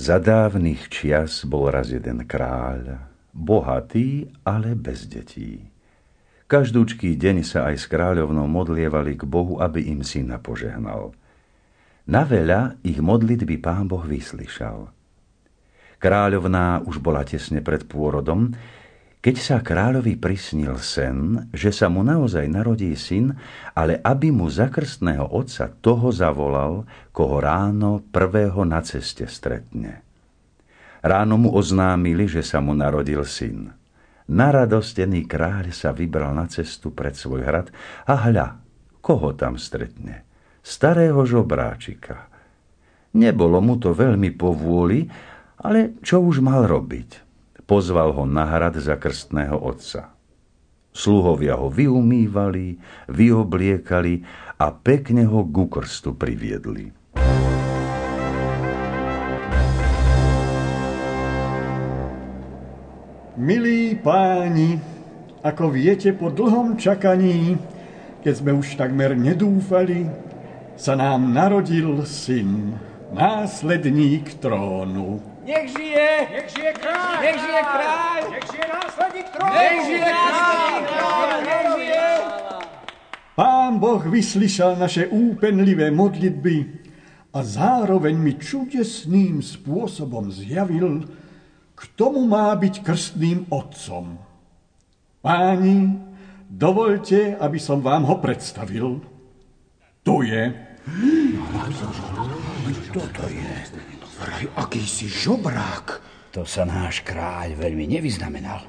Za dávnych čias bol raz jeden kráľ, bohatý, ale bez detí. Každúčký deň sa aj s kráľovnou modlievali k Bohu, aby im syna požehnal. Na veľa ich modlitby pán Boh vyslyšal. Kráľovná už bola tesne pred pôrodom, keď sa kráľovi prisnil sen, že sa mu naozaj narodí syn, ale aby mu za krstného otca toho zavolal, koho ráno prvého na ceste stretne. Ráno mu oznámili, že sa mu narodil syn. Naradostený kráľ sa vybral na cestu pred svoj hrad a hľa, koho tam stretne? Starého žobráčika. Nebolo mu to veľmi povôli, ale čo už mal robiť? Pozval ho na hrad za krstného otca. Sluhovia ho vyumývali, vyobliekali a pekne ho ku krstu priviedli. Milí páni, ako viete, po dlhom čakaní, keď sme už takmer nedúfali, sa nám narodil syn, následník trónu. Nech žije! Nech žije kráľ! Nech žije kráľ! Nech žije následník trónu! Nech žije kráľ! Nech žije! Pán Boh vyslyšal naše úpenlivé modlitby a zároveň mi čudesným spôsobom zjavil, k tomu má byť krstným otcom. Páni, dovolte, aby som vám ho predstavil. Tu je. Kto to je? Vraj, akýsi žobrák. To sa náš kráľ veľmi nevyznamenal.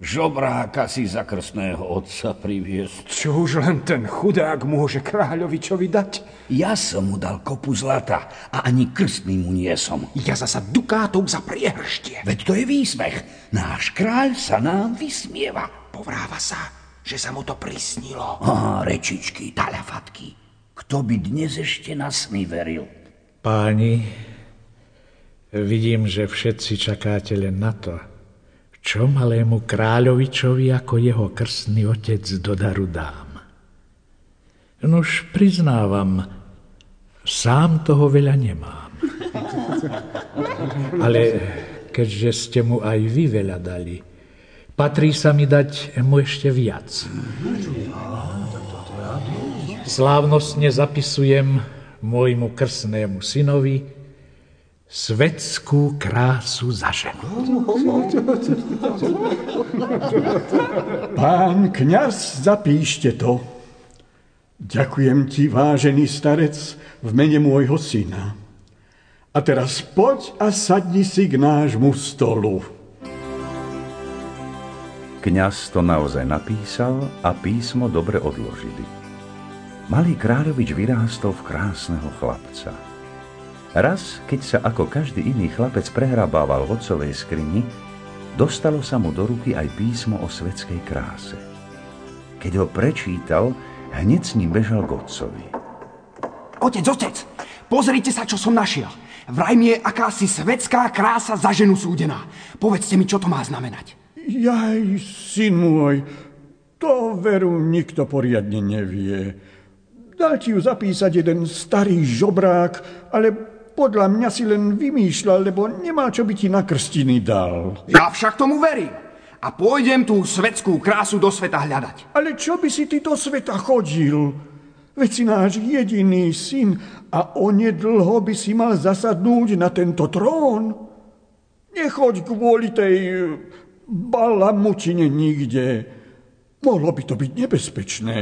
Žobráka si za krstného otca priviesť. Čo už len ten chudák môže kráľovi čo vydať? Ja som mu dal kopu zlata a ani krstný mu nie som. Ja zasa dukátov za priehrštie. Veď to je výsmech. Náš kráľ sa nám vysmieva. Povráva sa, že sa mu to prisnilo. Á, rečičky, talafatky. Kto by dnes ešte na sny veril? Páni, Vidím, že všetci čakáte len na to, čo malému kráľovičovi ako jeho krstný otec do daru dám. Nož priznávam, sám toho veľa nemám. Ale keďže ste mu aj vy veľa dali, patrí sa mi dať mu ešte viac. Slávnostne zapisujem môjmu krstnému synovi, svetskú krásu za ženu. Pán kňaz, zapíšte to. Ďakujem ti, vážený starec, v mene môjho syna. A teraz poď a sadni si k nášmu stolu. Kňaz to naozaj napísal a písmo dobre odložili. Malý kráľovič vyrástol v krásneho chlapca. Raz, keď sa ako každý iný chlapec prehrabával v otcovej skrini, dostalo sa mu do ruky aj písmo o svetskej kráse. Keď ho prečítal, hneď s ním bežal k otcovi. Otec, otec, pozrite sa, čo som našiel. Vraj mi je akási svetská krása za ženu súdená. Povedzte mi, čo to má znamenať. Jaj, syn môj, to veru nikto poriadne nevie. Dal ti ju zapísať jeden starý žobrák, ale podľa mňa si len vymýšľal, lebo nemá čo by ti na krstiny dal. Ja však tomu verím. A pôjdem tú svetskú krásu do sveta hľadať. Ale čo by si ty do sveta chodil? Veď si náš jediný syn a onedlho by si mal zasadnúť na tento trón. Nechoď kvôli tej balamutine nikde. Mohlo by to byť nebezpečné.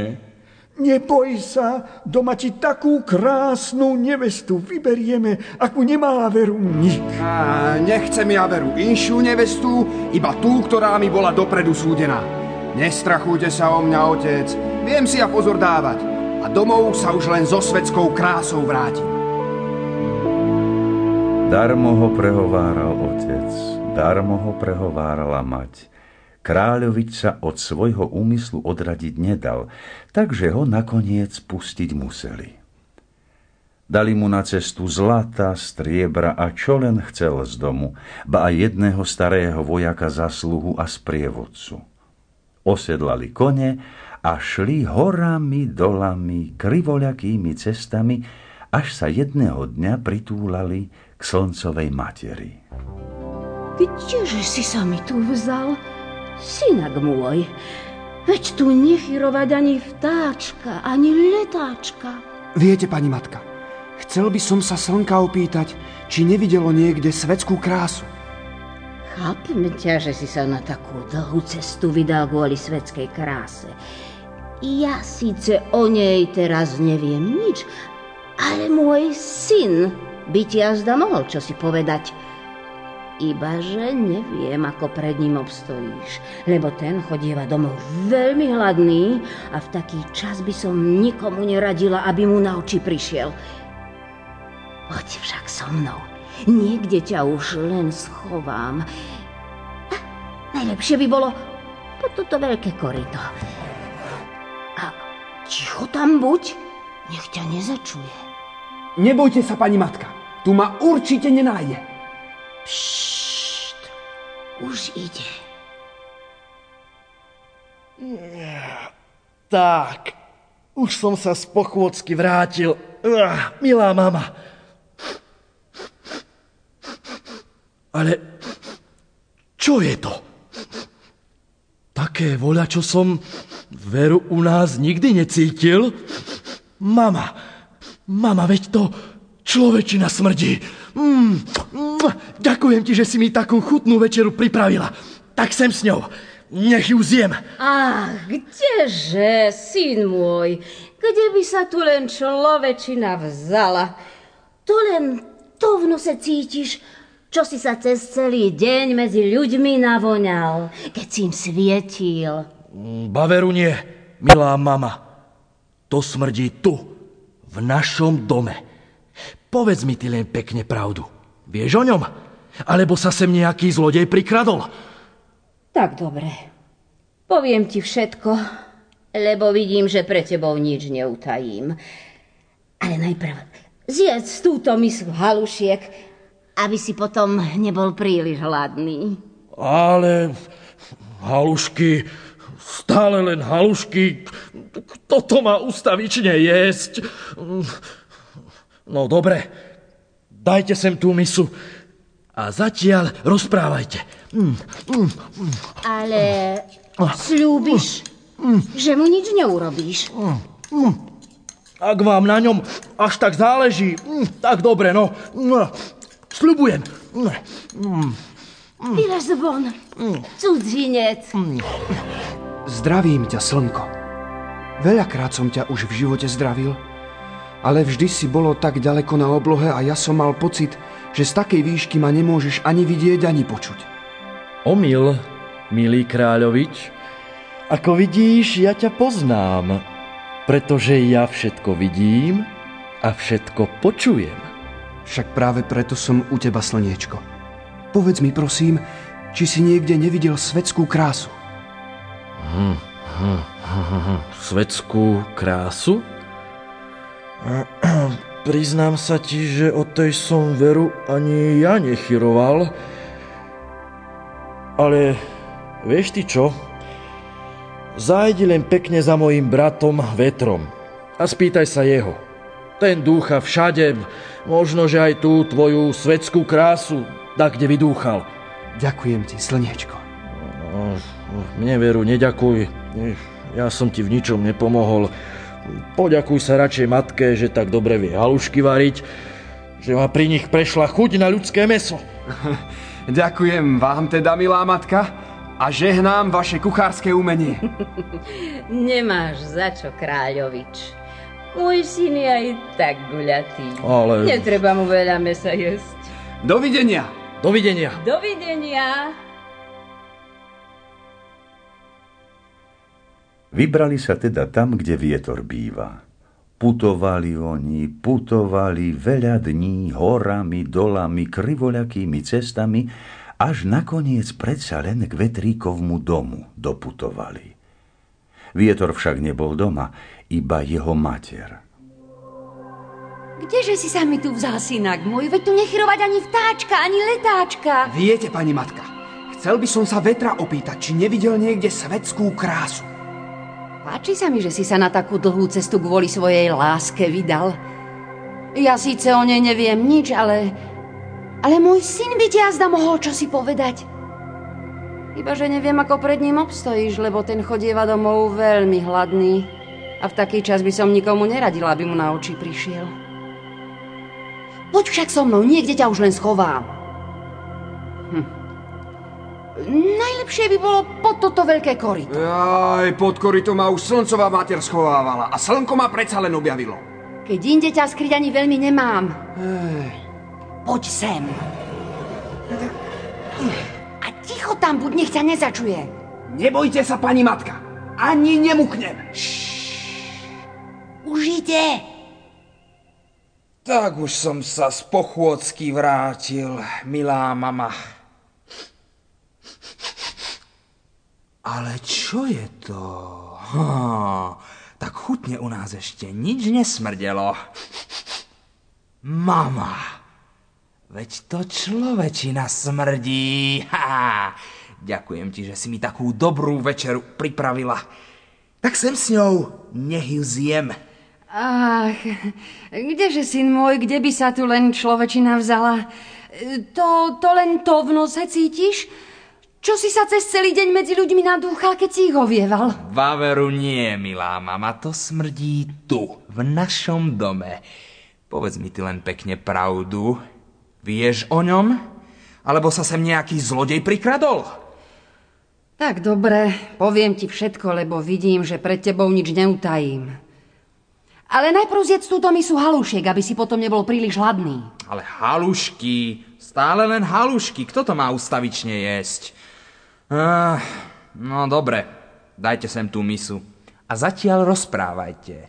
Neboj sa, doma ti takú krásnu nevestu vyberieme, akú nemá veru nik. A nechcem ja veru inšiu nevestu, iba tú, ktorá mi bola dopredu súdená. Nestrachujte sa o mňa, otec. Viem si ja pozor dávať. A domov sa už len so svetskou krásou vrátim. Darmo ho prehováral otec, darmo ho prehovárala mať. Kráľovič sa od svojho úmyslu odradiť nedal, takže ho nakoniec pustiť museli. Dali mu na cestu zlata, striebra a čo len chcel z domu, ba aj jedného starého vojaka za sluhu a sprievodcu. Osedlali kone a šli horami, dolami, krivoľakými cestami, až sa jedného dňa pritúlali k slncovej materi. Kdeže si sa mi tu vzal, synak môj? Veď tu nechyrovať ani vtáčka, ani letáčka. Viete, pani matka, chcel by som sa slnka opýtať, či nevidelo niekde svetskú krásu. Chápem ťa, že si sa na takú dlhú cestu vydal kvôli svetskej kráse. Ja síce o nej teraz neviem nič, ale môj syn by ti azda mohol čo si povedať. Ibaže neviem, ako pred ním obstojíš, lebo ten chodieva domov veľmi hladný a v taký čas by som nikomu neradila, aby mu na oči prišiel. Poď však so mnou, niekde ťa už len schovám. A najlepšie by bolo po toto veľké korito. Ticho tam buď, nech ťa nezačuje. Nebojte sa, pani matka, tu ma určite nenájde. Pšt, už ide. Tak, už som sa z pochôdzky vrátil. Milá mama. Ale čo je to? Také voľa, čo som veru u nás nikdy necítil. Mama, mama, veď to človečina smrdí. Mm, mm, ďakujem ti, že si mi takú chutnú večeru pripravila. Tak sem s ňou. Nech ju zjem. Ach, kdeže, syn môj, kde by sa tu len človečina vzala? To len to v nose cítiš, čo si sa cez celý deň medzi ľuďmi navoňal, keď si im svietil. Baveru nie, milá mama. To smrdí tu, v našom dome. Povedz mi ty len pekne pravdu. Vieš o ňom? Alebo sa sem nejaký zlodej prikradol? Tak dobre. Poviem ti všetko, lebo vidím, že pre tebou nič neutajím. Ale najprv zjedz túto misku halušiek, aby si potom nebol príliš hladný. Ale halušky, stále len halušky, kto to má ustavične jesť? No dobre, dajte sem tú misu a zatiaľ rozprávajte. Mm, mm, mm. Ale slúbiš, že mu nič neurobíš? Ak vám na ňom až tak záleží, tak dobre, no. Sľubujem. Vylez von, cudzinec. Zdravím ťa, slnko. Veľakrát som ťa už v živote zdravil, ale vždy si bolo tak ďaleko na oblohe a ja som mal pocit, že z takej výšky ma nemôžeš ani vidieť, ani počuť. Omyl, milý kráľovič. Ako vidíš, ja ťa poznám, pretože ja všetko vidím a všetko počujem. Však práve preto som u teba, slniečko. Povedz mi, prosím, či si niekde nevidel svetskú krásu. Hm, hm, hm, hm, svetskú krásu? Priznám sa ti, že o tej som veru ani ja nechyroval, ale vieš ty čo? Zajdi len pekne za mojim bratom Vetrom a spýtaj sa jeho. Ten dúcha všade, možno, že aj tú tvoju svetskú krásu tak kde vydúchal. Ďakujem ti, slniečko. No, mne veru, neďakuj. Ja som ti v ničom nepomohol. Poďakuj sa radšej matke, že tak dobre vie halušky variť, že ma pri nich prešla chuť na ľudské meso. Ďakujem vám teda, milá matka, a žehnám vaše kuchárske umenie. Nemáš za čo, kráľovič. Môj syn je aj tak guľatý. Ale... Netreba mu veľa mesa jesť. Dovidenia. Dovidenia. Dovidenia. Vybrali sa teda tam, kde vietor býva. Putovali oni, putovali veľa dní horami, dolami, krivoľakými cestami, až nakoniec predsa len k vetríkovmu domu doputovali. Vietor však nebol doma, iba jeho mater. Kdeže si sa mi tu vzal, synak môj? Veď tu nechyrovať ani vtáčka, ani letáčka. Viete, pani matka, chcel by som sa vetra opýtať, či nevidel niekde svetskú krásu. Páči sa mi, že si sa na takú dlhú cestu kvôli svojej láske vydal. Ja síce o nej neviem nič, ale... Ale môj syn by ti azda mohol čosi povedať. Iba, že neviem, ako pred ním obstojíš, lebo ten chodieva domov veľmi hladný. A v taký čas by som nikomu neradila, aby mu na oči prišiel. Poď však so mnou, niekde ťa už len schovám. Hm. Najlepšie by bolo pod toto veľké korito. Aj, pod korito ma už slncová mater schovávala a slnko ma predsa len objavilo. Keď inde ťa skryť ani veľmi nemám. Ej. Poď sem. A ticho tam buď, nech ťa nezačuje. Nebojte sa, pani matka. Ani nemuknem. Už ide. Tak už som sa z pochôdzky vrátil, milá mama. Ale čo je to? Ha, tak chutne u nás ešte nič nesmrdelo. Mama, veď to človečina smrdí. Ha, ďakujem ti, že si mi takú dobrú večeru pripravila. Tak sem s ňou, nech ju zjem. Ach, kdeže, syn môj, kde by sa tu len človečina vzala? To, to len to v nose cítiš? Čo si sa cez celý deň medzi ľuďmi nadúchal, keď si ich ovieval? Vaveru nie, milá mama, to smrdí tu, v našom dome. Povedz mi ty len pekne pravdu. Vieš o ňom? Alebo sa sem nejaký zlodej prikradol? Tak dobre, poviem ti všetko, lebo vidím, že pred tebou nič neutajím. Ale najprv zjedz túto misu halušiek, aby si potom nebol príliš hladný. Ale halušky, stále len halušky, kto to má ustavične jesť? Ah, no dobre, dajte sem tú misu. A zatiaľ rozprávajte.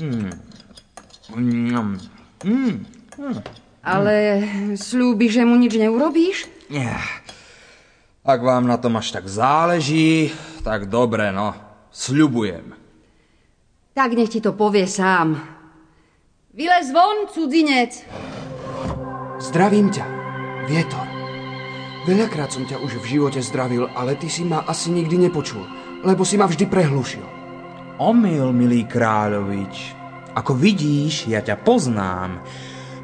Mm. Mm. Mm. Mm. Ale slúbi, že mu nič neurobíš? Nie. Ak vám na tom až tak záleží, tak dobre, no. Sľubujem. Tak nech ti to povie sám. Vylez von, cudzinec! Zdravím ťa, Vietor. Veľakrát som ťa už v živote zdravil, ale ty si ma asi nikdy nepočul, lebo si ma vždy prehlušil. Omyl, milý kráľovič. Ako vidíš, ja ťa poznám,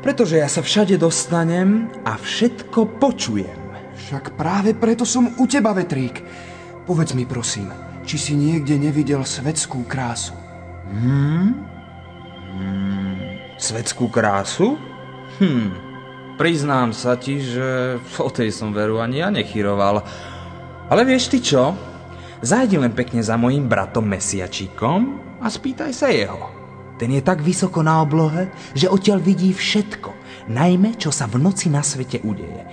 pretože ja sa všade dostanem a všetko počujem. Však práve preto som u teba, Vetrík. Povedz mi prosím, či si niekde nevidel svetskú krásu. Hmm? Hmm. Svetskú krásu? Hm. Priznám sa ti, že o tej som veru ani ja nechyroval. Ale vieš ty čo? Zajdi len pekne za mojim bratom Mesiačíkom a spýtaj sa jeho. Ten je tak vysoko na oblohe, že odtiaľ vidí všetko, najmä čo sa v noci na svete udeje.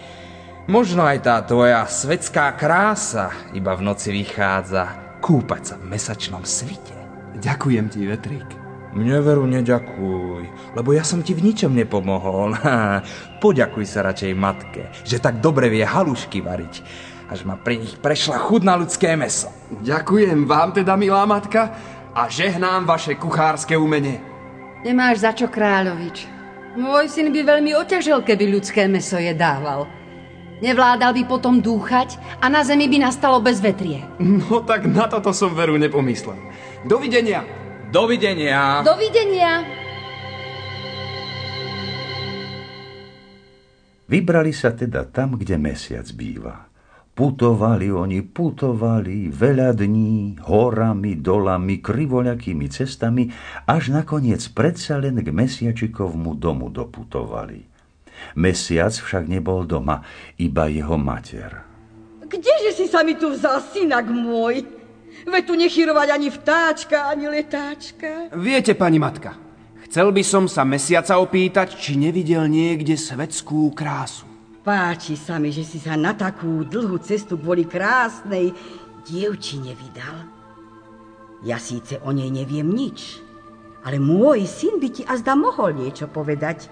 Možno aj tá tvoja svetská krása iba v noci vychádza kúpať sa v mesačnom svite. Ďakujem ti, Vetrík. Mne veru neďakuj, lebo ja som ti v ničom nepomohol. Poďakuj sa radšej matke, že tak dobre vie halušky variť, až ma pri nich prešla chud na ľudské meso. Ďakujem vám teda, milá matka, a žehnám vaše kuchárske umenie. Nemáš za čo, kráľovič. Môj syn by veľmi oťažil, keby ľudské meso jedával. Nevládal by potom dúchať a na zemi by nastalo bezvetrie. No tak na toto som veru nepomyslel. Dovidenia. Dovidenia. Dovidenia. Vybrali sa teda tam, kde mesiac býva. Putovali oni, putovali veľa dní, horami, dolami, krivoľakými cestami, až nakoniec predsa len k mesiačikovmu domu doputovali. Mesiac však nebol doma, iba jeho mater. Kdeže si sa mi tu vzal, synak môj? Veď tu nechyrovať ani vtáčka, ani letáčka. Viete, pani matka, chcel by som sa mesiaca opýtať, či nevidel niekde svetskú krásu. Páči sa mi, že si sa na takú dlhú cestu kvôli krásnej dievčine vydal. Ja síce o nej neviem nič, ale môj syn by ti azda mohol niečo povedať.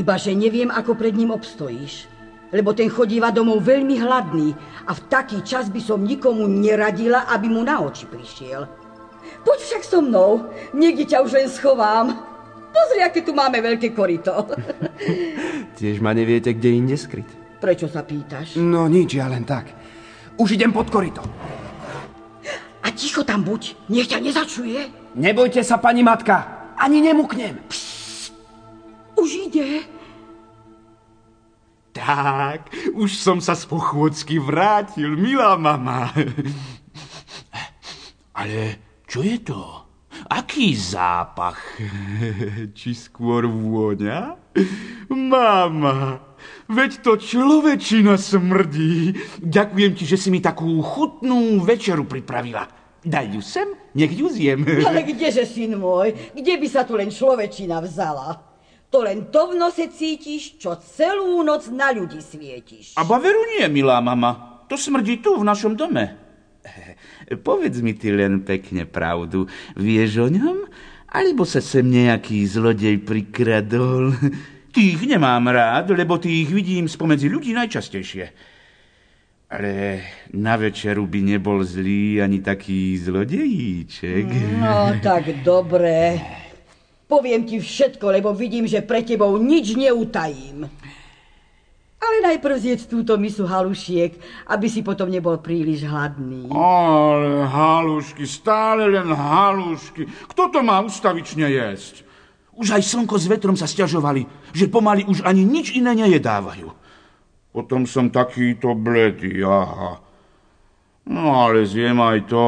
Iba, že neviem, ako pred ním obstojíš lebo ten chodíva domov veľmi hladný a v taký čas by som nikomu neradila, aby mu na oči prišiel. Poď však so mnou, niekde ťa už len schovám. Pozri, aké tu máme veľké korito. Tiež ma neviete, kde inde skryť. Prečo sa pýtaš? No nič, ja len tak. Už idem pod korito. A ticho tam buď, nech ťa nezačuje. Nebojte sa, pani matka, ani nemuknem. Psst. Už ide. Tak, už som sa z pochôdzky vrátil, milá mama. Ale čo je to? Aký zápach? Či skôr vôňa? Mama, veď to človečina smrdí. Ďakujem ti, že si mi takú chutnú večeru pripravila. Daj ju sem, nech ju zjem. Ale kdeže, syn môj, kde by sa tu len človečina vzala? To len to v nose cítiš, čo celú noc na ľudí svietiš. A baveru nie, milá mama. To smrdí tu, v našom dome. Povedz mi ty len pekne pravdu. Vieš o ňom? Alebo sa sem nejaký zlodej prikradol? Tých nemám rád, lebo tých vidím spomedzi ľudí najčastejšie. Ale na večeru by nebol zlý ani taký zlodejíček. No, tak dobre. Poviem ti všetko, lebo vidím, že pre tebou nič neutajím. Ale najprv zjedz túto misu halušiek, aby si potom nebol príliš hladný. Ale halušky, stále len halušky. Kto to má ustavične jesť? Už aj slnko s vetrom sa stiažovali, že pomaly už ani nič iné nejedávajú. Potom som takýto bledý, aha. No ale zjem aj to,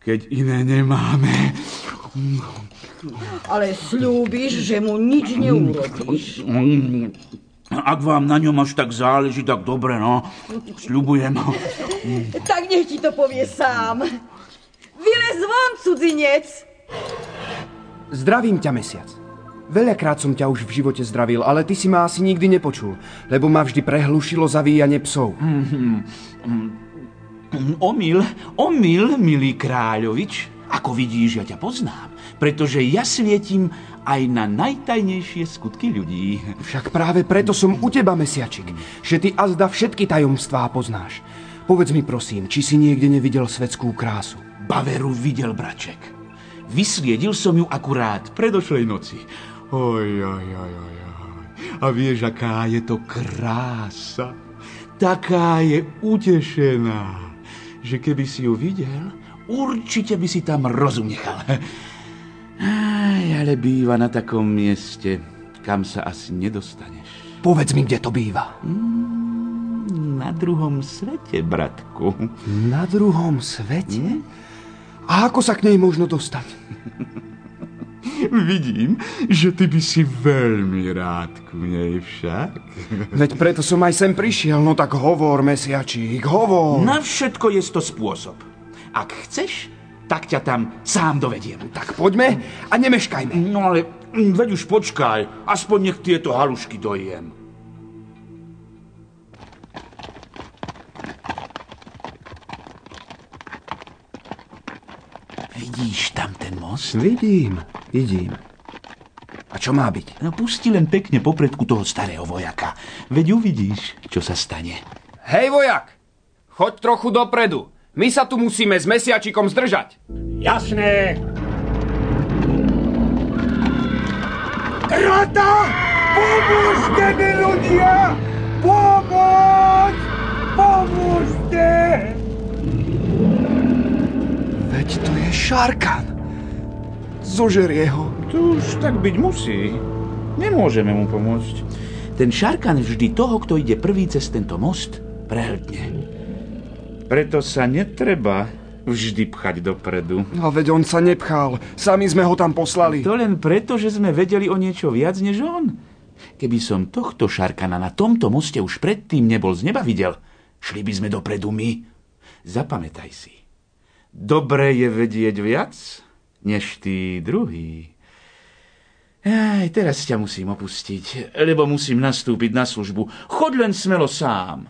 keď iné nemáme. Ale slúbiš, že mu nič neurobíš. Ak vám na ňom až tak záleží, tak dobre, no. Sľubujem. Tak nech ti to povie sám. Vylez von, cudzinec! Zdravím ťa, mesiac. Veľakrát som ťa už v živote zdravil, ale ty si ma asi nikdy nepočul, lebo ma vždy prehlušilo zavíjanie psov. Omyl, omyl, milý kráľovič. Ako vidíš, ja ťa poznám, pretože ja svietím aj na najtajnejšie skutky ľudí. Však práve preto som u teba, mesiačik, že ty azda všetky tajomstvá poznáš. Povedz mi prosím, či si niekde nevidel svetskú krásu. Baveru videl, braček. Vysliedil som ju akurát predošlej noci. Oj, oj, oj, oj, oj. A vieš, aká je to krása? Taká je utešená, že keby si ju videl, určite by si tam rozum nechal. Aj, ale býva na takom mieste, kam sa asi nedostaneš. Povedz mi, kde to býva. Mm, na druhom svete, bratku. Na druhom svete? Hmm? A ako sa k nej možno dostať? Vidím, že ty by si veľmi rád k nej však. Veď preto som aj sem prišiel, no tak hovor, mesiačík, hovor. Na všetko je to spôsob. Ak chceš, tak ťa tam sám dovediem. Tak poďme a nemeškajme. No ale veď už počkaj, aspoň nech tieto halušky dojem. Vidíš tam ten most? Vidím, vidím. A čo má byť? No pusti len pekne popredku toho starého vojaka. Veď uvidíš, čo sa stane. Hej vojak, choď trochu dopredu. My sa tu musíme s mesiačikom zdržať. Jasné. Rata! Pomôžte mi, ľudia! Pomôž! Pomôžte! Veď to je Šarkan. Zožerie ho. To už tak byť musí. Nemôžeme mu pomôcť. Ten Šarkan vždy toho, kto ide prvý cez tento most, prehltne. Preto sa netreba vždy pchať dopredu. No veď on sa nepchal. Sami sme ho tam poslali. To len preto, že sme vedeli o niečo viac než on. Keby som tohto Šarkana na tomto moste už predtým nebol z neba videl, šli by sme dopredu my. Zapamätaj si. Dobre je vedieť viac, než tí druhý. Aj, teraz ťa musím opustiť, lebo musím nastúpiť na službu. Chod len smelo sám.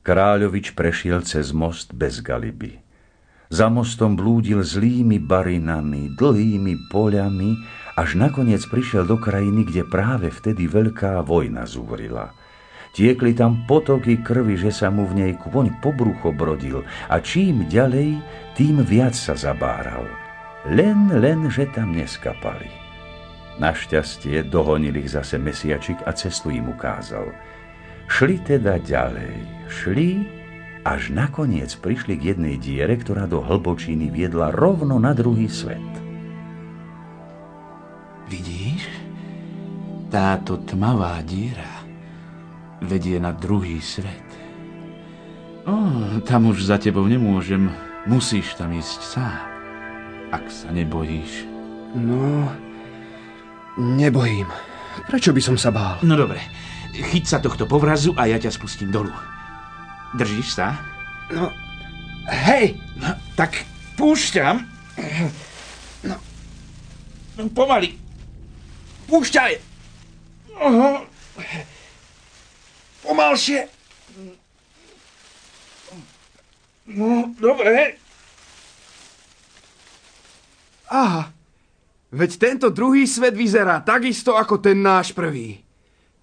Kráľovič prešiel cez most bez galiby. Za mostom blúdil zlými barinami, dlhými poľami, až nakoniec prišiel do krajiny, kde práve vtedy veľká vojna zúrila. Tiekli tam potoky krvi, že sa mu v nej kôň po brucho brodil a čím ďalej, tým viac sa zabáral. Len, len, že tam neskapali. Našťastie dohonil ich zase mesiačik a cestu im ukázal – Šli teda ďalej, šli, až nakoniec prišli k jednej diere, ktorá do hlbočiny viedla rovno na druhý svet. Vidíš? Táto tmavá díra vedie na druhý svet. O, tam už za tebou nemôžem. Musíš tam ísť sám, ak sa nebojíš. No, nebojím. Prečo by som sa bál? No dobre, chyť sa tohto povrazu a ja ťa spustím dolu. Držíš sa? No, hej! No, tak púšťam. No, no pomaly. Púšťaj! Oho. Pomalšie. No, dobre. Aha, veď tento druhý svet vyzerá takisto ako ten náš prvý.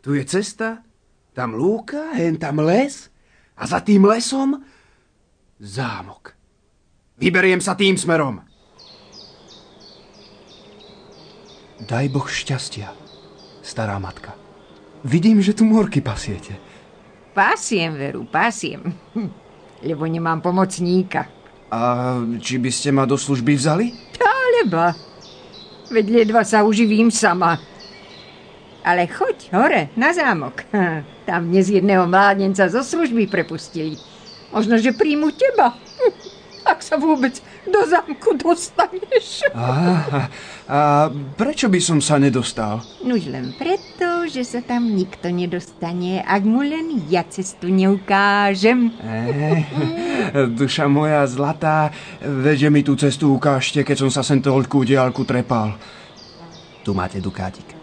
Tu je cesta, tam lúka, hen tam les a za tým lesom zámok. Vyberiem sa tým smerom. Daj Boh šťastia, stará matka. Vidím, že tu morky pasiete. Pasiem, Veru, pasiem. Hm, lebo nemám pomocníka. A či by ste ma do služby vzali? Alebo. Veď ledva sa uživím sama. Ale choď hore, na zámok. Tam dnes jedného mládenca zo služby prepustili. Možno, že príjmu teba. Ak sa vôbec do zámku dostaneš. A, a prečo by som sa nedostal? Nuž len preto, že sa tam nikto nedostane, ak mu len ja cestu neukážem. E, duša moja zlatá, veď mi tú cestu ukážte, keď som sa sem toľkú diálku trepal. Tu máte dukátik.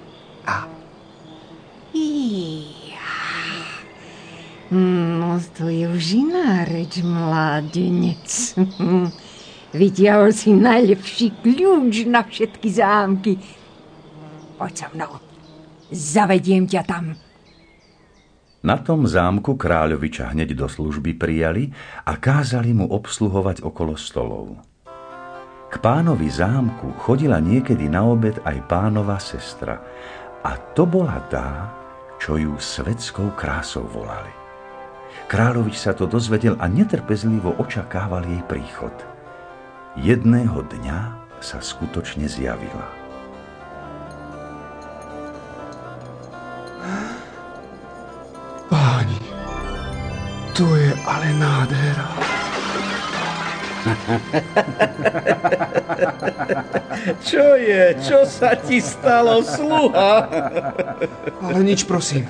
No, to je už iná reč, mládenec. Vytiahol si najlepší kľúč na všetky zámky. Poď so mnou. Zavediem ťa tam. Na tom zámku kráľoviča hneď do služby prijali a kázali mu obsluhovať okolo stolov. K pánovi zámku chodila niekedy na obed aj pánova sestra a to bola tá, čo ju svetskou krásou volali. Kráľovič sa to dozvedel a netrpezlivo očakával jej príchod – jedného dňa sa skutočne zjavila. Páni, to je ale nádhera. Čo je? Čo sa ti stalo, sluha? Ale nič, prosím.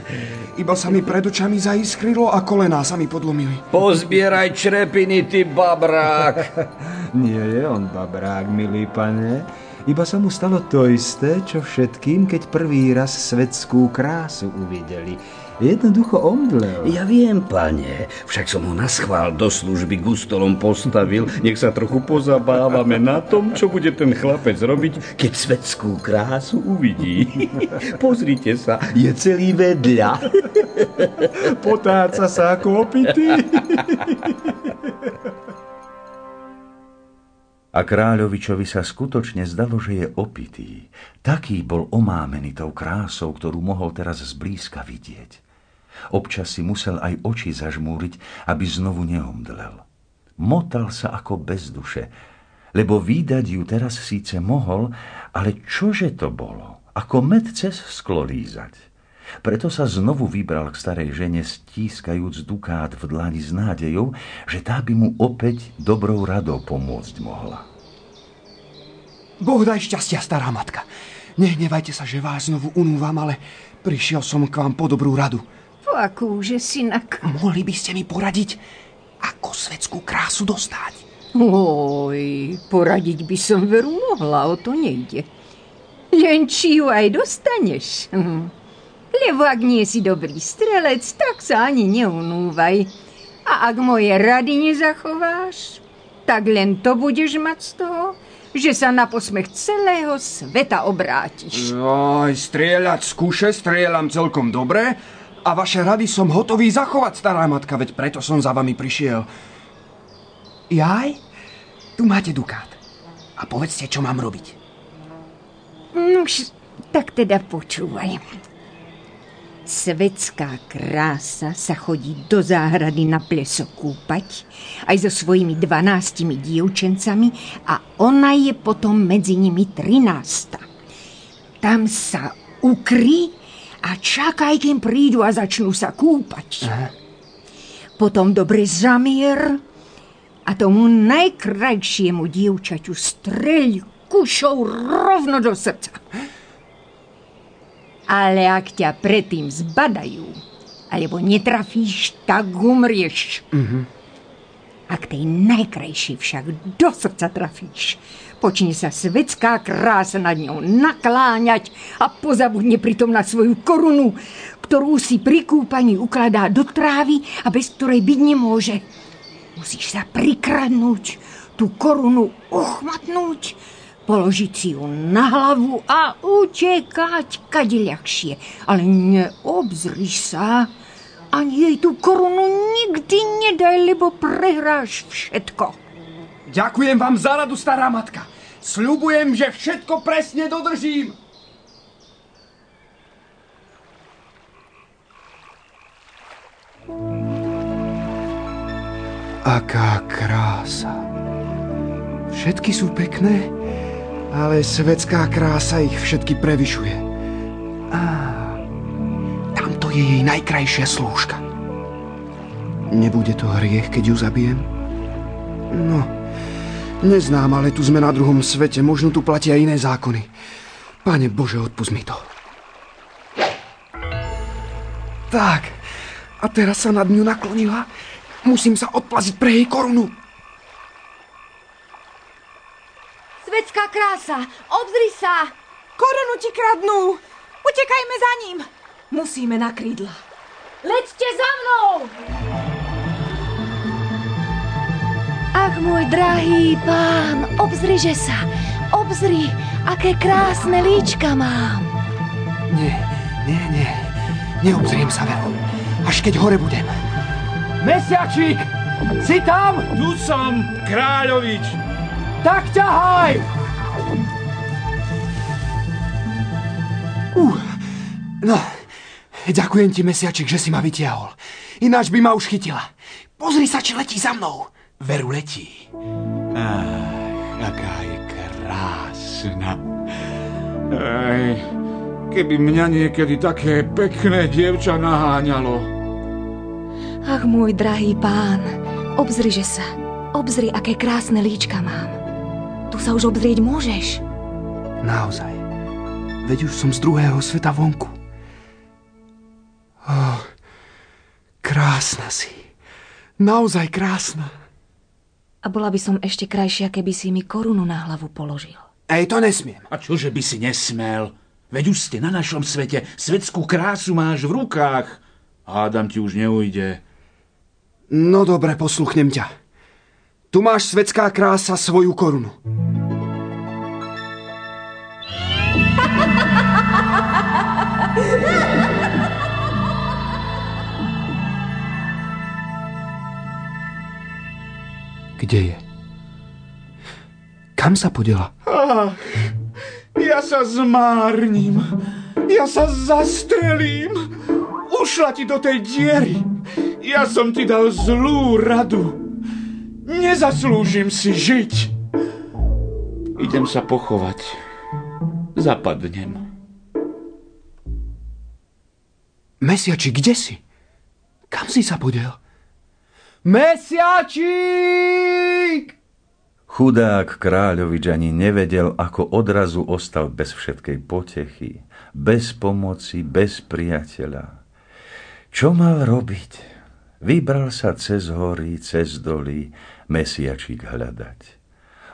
Iba sa mi pred očami zaiskrilo a kolená sa mi podlomili. Pozbieraj črepiny, ty babrák. Nie je on babrák, milý pane. Iba sa mu stalo to isté, čo všetkým, keď prvý raz svetskú krásu uvideli. Jednoducho omdlel. Ja viem, pane, však som ho na schvál do služby gustolom postavil. Nech sa trochu pozabávame na tom, čo bude ten chlapec robiť, keď svetskú krásu uvidí. Pozrite sa, je celý vedľa. Potáca sa ako opitý. A kráľovičovi sa skutočne zdalo, že je opitý. Taký bol omámený tou krásou, ktorú mohol teraz zblízka vidieť. Občas si musel aj oči zažmúriť, aby znovu neomdlel. Motal sa ako bez duše, lebo výdať ju teraz síce mohol, ale čože to bolo? Ako med cez sklo lízať. Preto sa znovu vybral k starej žene, stískajúc dukát v dlani s nádejou, že tá by mu opäť dobrou radou pomôcť mohla. Boh daj šťastia, stará matka. Nehnevajte sa, že vás znovu unúvam, ale prišiel som k vám po dobrú radu. Po akúže, synak? Mohli by ste mi poradiť, ako svetskú krásu dostať? Oj, poradiť by som veru mohla, o to nejde. Len či ju aj dostaneš. Lebo ak nie si dobrý strelec, tak sa ani neunúvaj. A ak moje rady nezachováš, tak len to budeš mať z toho, že sa na posmech celého sveta obrátiš. Aj, strieľať skúše, strieľam celkom dobre a vaše rady som hotový zachovať, stará matka, veď preto som za vami prišiel. Jaj, tu máte dukát. A povedzte, čo mám robiť. Nož, tak teda počúvaj. Svetská krása sa chodí do záhrady na pleso kúpať aj so svojimi dvanáctimi dievčencami a ona je potom medzi nimi trinásta. Tam sa ukry a čakaj, kým prídu a začnú sa kúpať. Aha. Potom dobre zamier a tomu najkrajšiemu dievčaťu streľ kušou rovno do srdca. Ale ak ťa predtým zbadajú, alebo netrafíš, tak umrieš. Mm-hmm. Ak tej najkrajší však do srdca trafíš, počne sa svetská krása nad ňou nakláňať a pozabudne pritom na svoju korunu, ktorú si pri kúpaní ukladá do trávy a bez ktorej byť nemôže. Musíš sa prikradnúť, tú korunu uchmatnúť, položiť si ju na hlavu a utekať kade ľahšie. Ale neobzriš sa, ani jej tú korunu nikdy nedaj, lebo prehráš všetko. Ďakujem vám za radu, stará matka. Sľubujem, že všetko presne dodržím. Aká krása. Všetky sú pekné, ale svetská krása ich všetky prevyšuje. Tamto je jej najkrajšia slúžka. Nebude to hriech, keď ju zabijem? No, Neznám, ale tu sme na druhom svete. Možno tu platia iné zákony. Pane Bože, odpust mi to. Tak, a teraz sa nad ňu naklonila. Musím sa odplaziť pre jej korunu. Svetská krása, obzri sa! Korunu ti kradnú! Utekajme za ním! Musíme na krídla. Leďte za mnou! Ach, môj drahý pán, obzriže sa, obzri, aké krásne líčka mám. Nie, nie, nie, neobzriem sa veľa, až keď hore budem. Mesiačík, si tam? Tu som, kráľovič. Tak ťahaj! Uh, no, ďakujem ti, Mesiačik, že si ma vytiahol. Ináč by ma už chytila. Pozri sa, či letí za mnou. Veru letí. Ach, aká je krásna. Aj, keby mňa niekedy také pekné dievča naháňalo. Ach, môj drahý pán, obzriže sa. Obzri, aké krásne líčka mám. Tu sa už obzrieť môžeš. Naozaj. Veď už som z druhého sveta vonku. Oh, krásna si. Naozaj krásna. A bola by som ešte krajšia, keby si mi korunu na hlavu položil. Ej, to nesmiem. A čože by si nesmel? Veď už ste na našom svete, svetskú krásu máš v rukách. Hádam ti už neujde. No dobre, posluchnem ťa. Tu máš svetská krása svoju korunu. Kde je? Kam sa podela? Ach, ja sa zmárnim. Ja sa zastrelím. Ušla ti do tej diery. Ja som ti dal zlú radu. Nezaslúžim si žiť. Idem sa pochovať. Zapadnem. Mesiači, kde si? Kam si sa podel? Mesiačík! Chudák kráľovič ani nevedel, ako odrazu ostal bez všetkej potechy, bez pomoci, bez priateľa. Čo mal robiť? Vybral sa cez hory, cez doly, mesiačík hľadať.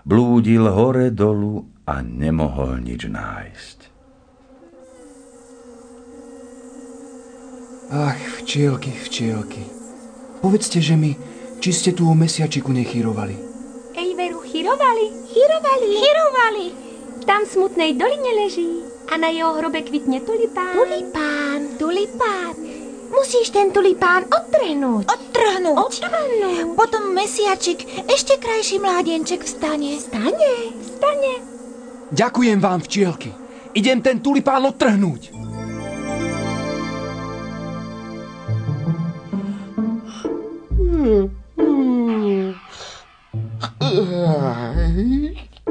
Blúdil hore dolu a nemohol nič nájsť. Ach, včielky, včielky. Povedzte, že mi, či ste tu o mesiačiku nechyrovali. Ej, Veru, chyrovali, chyrovali, chyrovali. Tam v smutnej doline leží a na jeho hrobe kvitne tulipán. Tulipán, tulipán. Musíš ten tulipán odtrhnúť. Odtrhnúť? Odtrhnúť. Potom mesiačik, ešte krajší mládenček vstane. Stane, stane. Ďakujem vám, včielky. Idem ten tulipán odtrhnúť.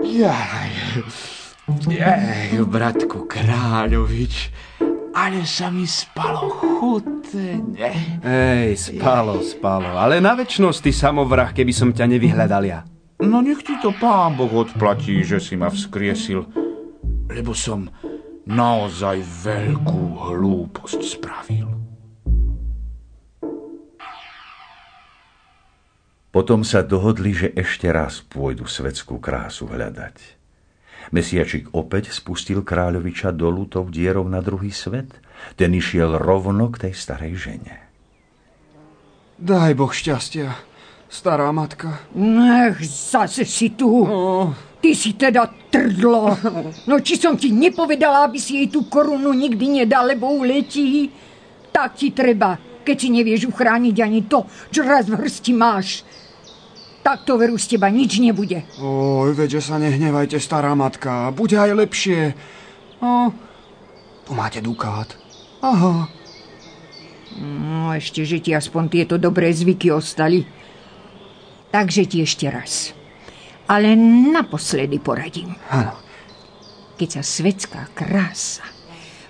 Jaj, jaj, bratku Kráľovič, ale sa mi spalo chutne. Ej, spalo, spalo. Ale na väčšnosť ty samovrah, keby som ťa nevyhľadal ja. No nech ti to pán Boh odplatí, že si ma vzkriesil, lebo som naozaj veľkú hlúposť spravil. Potom sa dohodli, že ešte raz pôjdu svetskú krásu hľadať. Mesiačik opäť spustil kráľoviča dolu tou dierou na druhý svet. Ten išiel rovno k tej starej žene. Daj Boh šťastia, stará matka. Nech, zase si tu. No. Ty si teda trdlo. No či som ti nepovedala, aby si jej tú korunu nikdy nedal, lebo uletí? Tak ti treba, keď si nevieš uchrániť ani to, čo raz v hrsti máš. Takto veru z teba nič nebude. Oj, veď, že sa nehnevajte, stará matka. Bude aj lepšie. O, tu máte dukát. Aha. No, ešte, že ti aspoň tieto dobré zvyky ostali. Takže ti ešte raz. Ale naposledy poradím. Áno. Keď sa svetská krása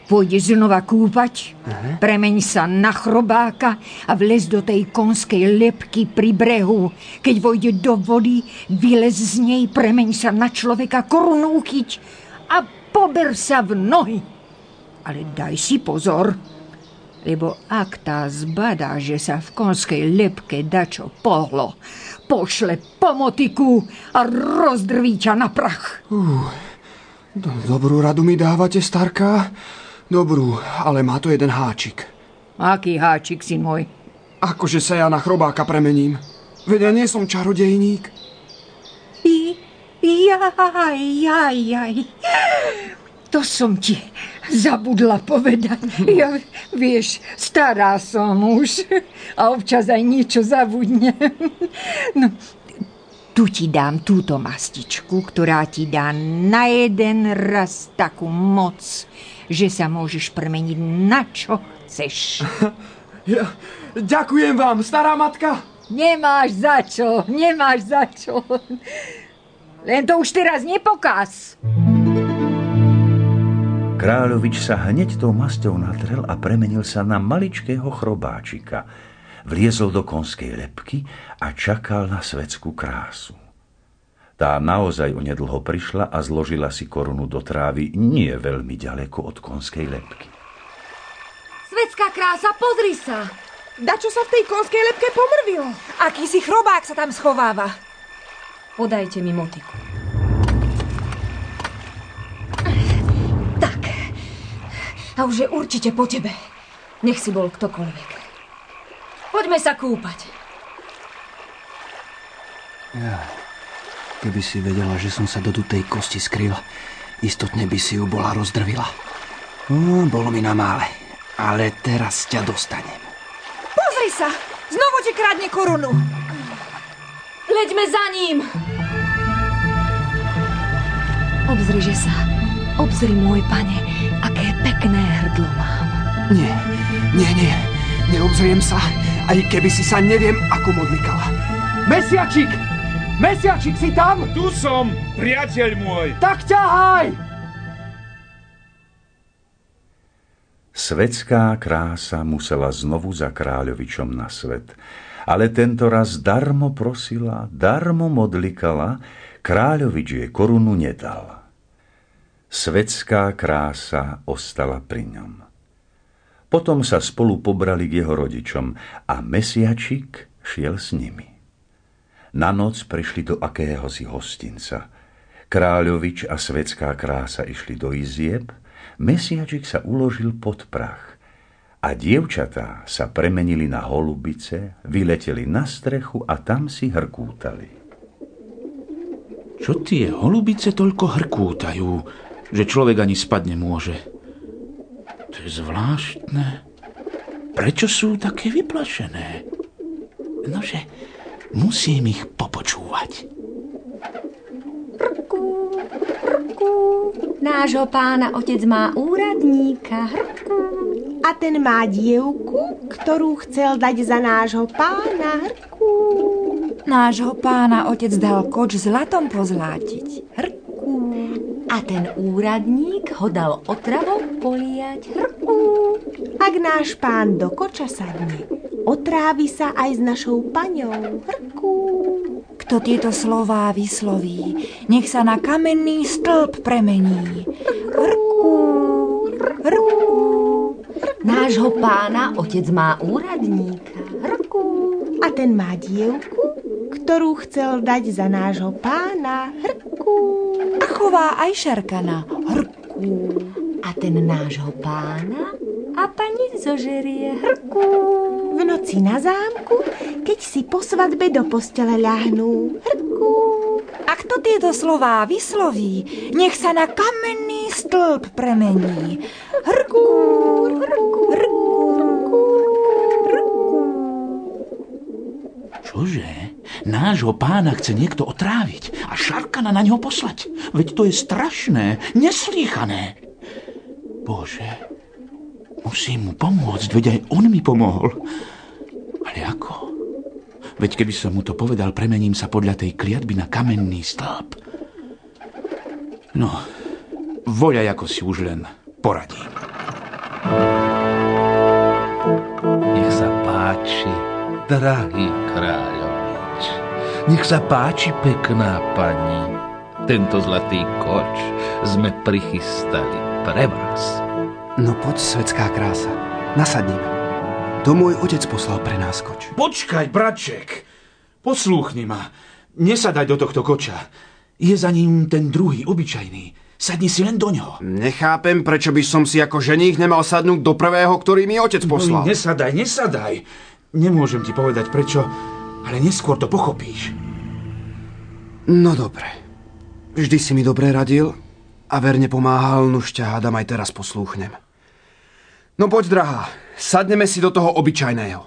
pôjde znova kúpať, uh-huh. premeň sa na chrobáka a vlez do tej konskej lepky pri brehu. Keď vojde do vody, vylez z nej, premeň sa na človeka, korunu uchyť a pober sa v nohy. Ale daj si pozor, lebo ak tá zbadá, že sa v konskej lepke dačo pohlo, pošle pomotiku a rozdrví ťa na prach. Uh, do, dobrú radu mi dávate, starka. Dobrú, ale má to jeden háčik. Aký háčik, si môj? Akože sa ja na chrobáka premením. Veď ja nie som čarodejník. Jaj, jaj, jaj. To som ti zabudla povedať. Ja, vieš, stará som už a občas aj niečo zabudnem. No, tu ti dám túto mastičku, ktorá ti dá na jeden raz takú moc, že sa môžeš premeniť na čo chceš. Ja, ďakujem vám, stará matka. Nemáš za čo, nemáš za čo. Len to už teraz nepokáz. Kráľovič sa hneď tou masťou natrel a premenil sa na maličkého chrobáčika. Vliezol do konskej lepky a čakal na svetskú krásu. Tá naozaj onedlho prišla a zložila si korunu do trávy nie veľmi ďaleko od konskej lepky. Svetská krása, pozri sa! Dačo sa v tej konskej lepke pomrvilo. Akýsi chrobák sa tam schováva. Podajte mi motiku. Tak. A už je určite po tebe. Nech si bol ktokoľvek. Poďme sa kúpať. Ja, keby si vedela, že som sa do tej kosti skryl, istotne by si ju bola rozdrvila. No, bolo mi na mále, ale teraz ťa dostanem. Pozri sa! Znovu ti kradne korunu! Leďme za ním! Obzriže sa. Obzri, môj pane, aké pekné hrdlo mám. Nie, nie, nie. Neobzriem sa, aj keby si sa neviem ako modlikala. Mesiačik! Mesiačik, si tam? Tu som, priateľ môj. Tak ťahaj! Svetská krása musela znovu za kráľovičom na svet, ale tento raz darmo prosila, darmo modlikala, kráľovič jej korunu nedal. Svetská krása ostala pri ňom. Potom sa spolu pobrali k jeho rodičom a mesiačik šiel s nimi. Na noc prišli do akéhosi hostinca. Kráľovič a svetská krása išli do izieb, mesiačik sa uložil pod prach a dievčatá sa premenili na holubice, vyleteli na strechu a tam si hrkútali. Čo tie holubice toľko hrkútajú, že človek ani spať nemôže? To je zvláštne. Prečo sú také vyplašené? Nože, musím ich popočúvať. Hrku, hrku, nášho pána otec má úradníka, hrku. A ten má dievku, ktorú chcel dať za nášho pána, hrku. Nášho pána otec dal koč zlatom pozlátiť, hrku. A ten úradník ho dal otravou poliať hrku. Ak náš pán do koča sadne, otrávi sa aj s našou paňou hrku. Kto tieto slová vysloví, nech sa na kamenný stĺp premení. Hrku, hrku. Nášho pána otec má úradníka. Hrku. A ten má dievku, ktorú chcel dať za nášho pána hrku. A chová aj šarkana hrku. A ten nášho pána a pani zožerie hrku. V noci na zámku, keď si po svadbe do postele ľahnú hrku. A kto tieto slová vysloví, nech sa na kamenný stĺp premení. Hrku, hrku, hrku, hrku. Čože? Nášho pána chce niekto otráviť a Šarkana na ňo poslať. Veď to je strašné, neslýchané. Bože, musím mu pomôcť, veď aj on mi pomohol. Ako? Veď keby som mu to povedal, premením sa podľa tej kliatby na kamenný stĺp. No, voľaj ako si už len poradí. Nech sa páči, drahý kráľovič. Nech sa páči, pekná pani. Tento zlatý koč sme prichystali pre vás. No poď, svetská krása, nasadnime. To môj otec poslal pre nás koč. Počkaj, braček. Poslúchni ma. Nesadaj do tohto koča. Je za ním ten druhý, obyčajný. Sadni si len do ňoho. Nechápem, prečo by som si ako ženích nemal sadnúť do prvého, ktorý mi otec poslal. No, nesadaj, nesadaj. Nemôžem ti povedať prečo, ale neskôr to pochopíš. No dobre. Vždy si mi dobre radil a verne pomáhal, nuž ťa hádam aj teraz poslúchnem. No poď, drahá, sadneme si do toho obyčajného.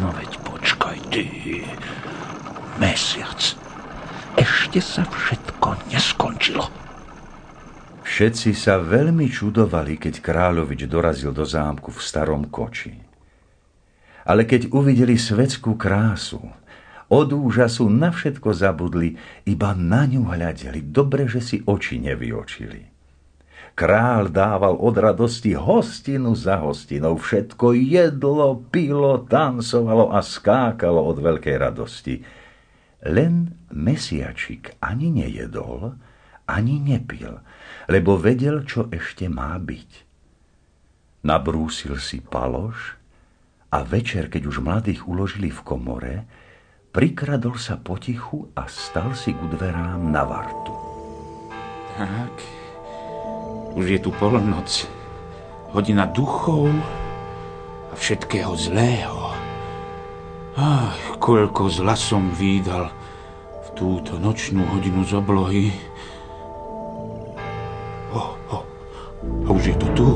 No veď počkaj ty, mesiac. Ešte sa všetko neskončilo. Všetci sa veľmi čudovali, keď kráľovič dorazil do zámku v starom koči. Ale keď uvideli svetskú krásu, od úžasu na všetko zabudli, iba na ňu hľadeli. Dobre, že si oči nevyočili. Král dával od radosti hostinu za hostinou. Všetko jedlo, pilo, tancovalo a skákalo od veľkej radosti. Len mesiačik ani nejedol, ani nepil, lebo vedel, čo ešte má byť. Nabrúsil si paloš a večer, keď už mladých uložili v komore, prikradol sa potichu a stal si ku dverám na vartu. Tak, už je tu polnoc, hodina duchov a všetkého zlého. Ach, koľko zla som výdal v túto nočnú hodinu z oblohy. O, o, a už je to tu.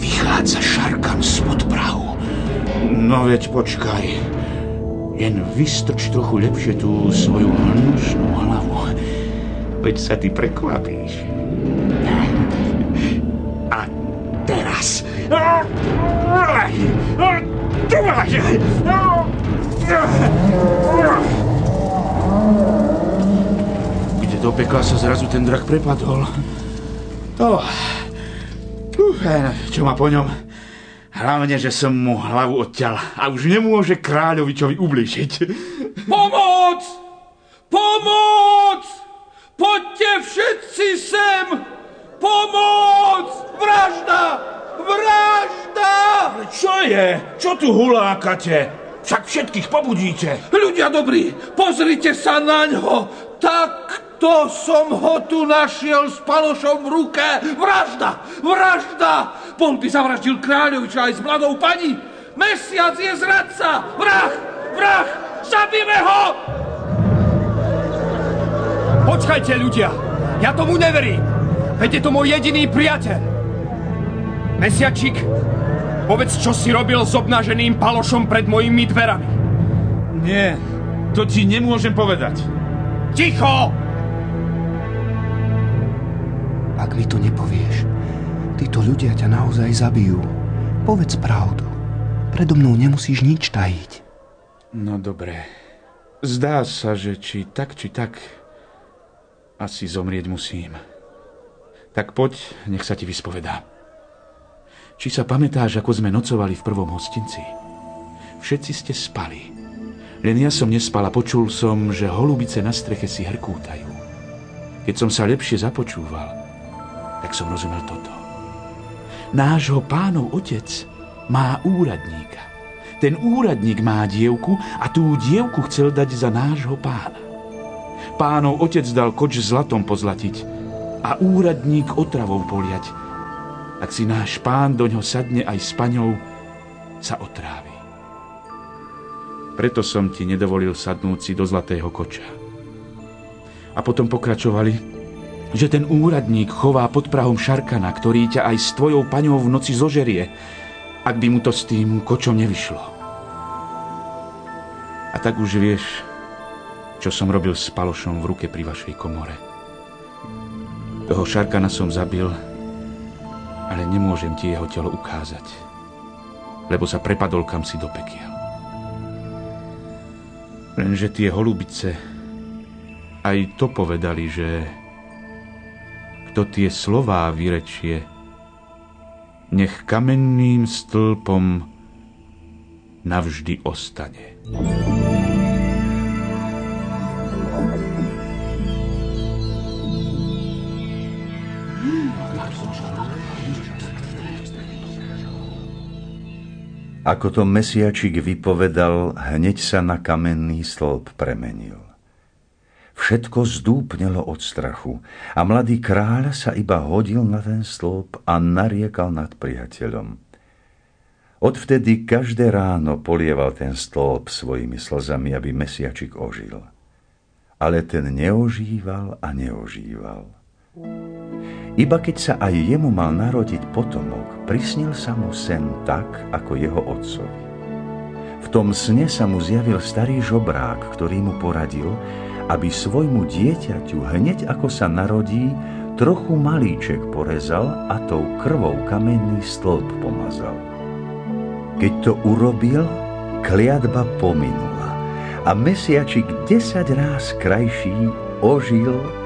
Vychádza šarkan spod prahu. No veď počkaj. Jen vystrč trochu lepšie tú svoju hnušnú hlavu. Veď sa ty prekvapíš. Teraz... Kde do pekla sa zrazu ten drak prepadol. To... Čo má po ňom? Hlavne, že som mu hlavu odťal a už nemôže kráľovičovi ubližiť. Pomoc! Pomoc! Poďte všetci sem! Pomoc! Vražda! Vražda! Čo je? Čo tu hulákate? Však všetkých pobudíte. Ľudia dobrí, pozrite sa na ňo. Takto som ho tu našiel s palošom v ruke. Vražda! Vražda! Bol by zavraždil kráľoviča aj s mladou pani. Mesiac je zradca! Vrah! Vrah! Zabíme ho! Počkajte, ľudia! Ja tomu neverím! Veď je to môj jediný priateľ! Mesiačik, povedz, čo si robil s obnaženým palošom pred mojimi dverami. Nie, to ti nemôžem povedať. Ticho! Ak mi to nepovieš, títo ľudia ťa naozaj zabijú. Povedz pravdu. Predo mnou nemusíš nič tajiť. No dobre, Zdá sa, že či tak, či tak, asi zomrieť musím. Tak poď, nech sa ti vyspovedá. Či sa pamätáš, ako sme nocovali v prvom hostinci? Všetci ste spali. Len ja som nespal a počul som, že holubice na streche si hrkútajú. Keď som sa lepšie započúval, tak som rozumel toto. Nášho pánov otec má úradníka. Ten úradník má dievku a tú dievku chcel dať za nášho pána. Pánov otec dal koč zlatom pozlatiť a úradník otravou poliať. Ak si náš pán doňho sadne aj s paňou, sa otrávi. Preto som ti nedovolil sadnúť si do zlatého koča. A potom pokračovali, že ten úradník chová pod prahom šarkana, ktorý ťa aj s tvojou paňou v noci zožerie, ak by mu to s tým kočom nevyšlo. A tak už vieš, čo som robil s palošom v ruke pri vašej komore. Toho šarkana som zabil, ale nemôžem ti jeho telo ukázať, lebo sa prepadol kam si do pekiel. Lenže tie holubice aj to povedali, že kto tie slová vyrečie, nech kamenným stĺpom navždy ostane. Ako to mesiačik vypovedal, hneď sa na kamenný stĺp premenil. Všetko zdúpnelo od strachu a mladý kráľ sa iba hodil na ten stĺp a nariekal nad priateľom. Odvtedy každé ráno polieval ten stĺp svojimi slzami, aby mesiačik ožil. Ale ten neožíval a neožíval. Iba keď sa aj jemu mal narodiť potomok, prisnil sa mu sen tak, ako jeho otcovi. V tom sne sa mu zjavil starý žobrák, ktorý mu poradil, aby svojmu dieťaťu hneď ako sa narodí, trochu malíček porezal a tou krvou kamenný stĺp pomazal. Keď to urobil, kliatba pominula a mesiačik desať ráz krajší ožil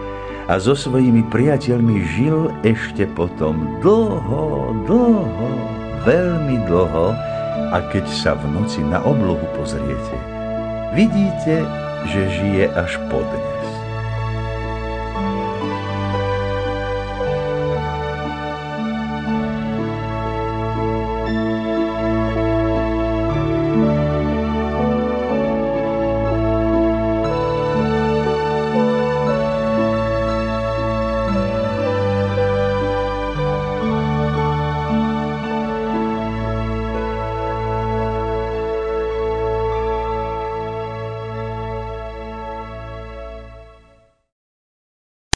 a so svojimi priateľmi žil ešte potom dlho, dlho, veľmi dlho a keď sa v noci na oblohu pozriete, vidíte, že žije až po dne.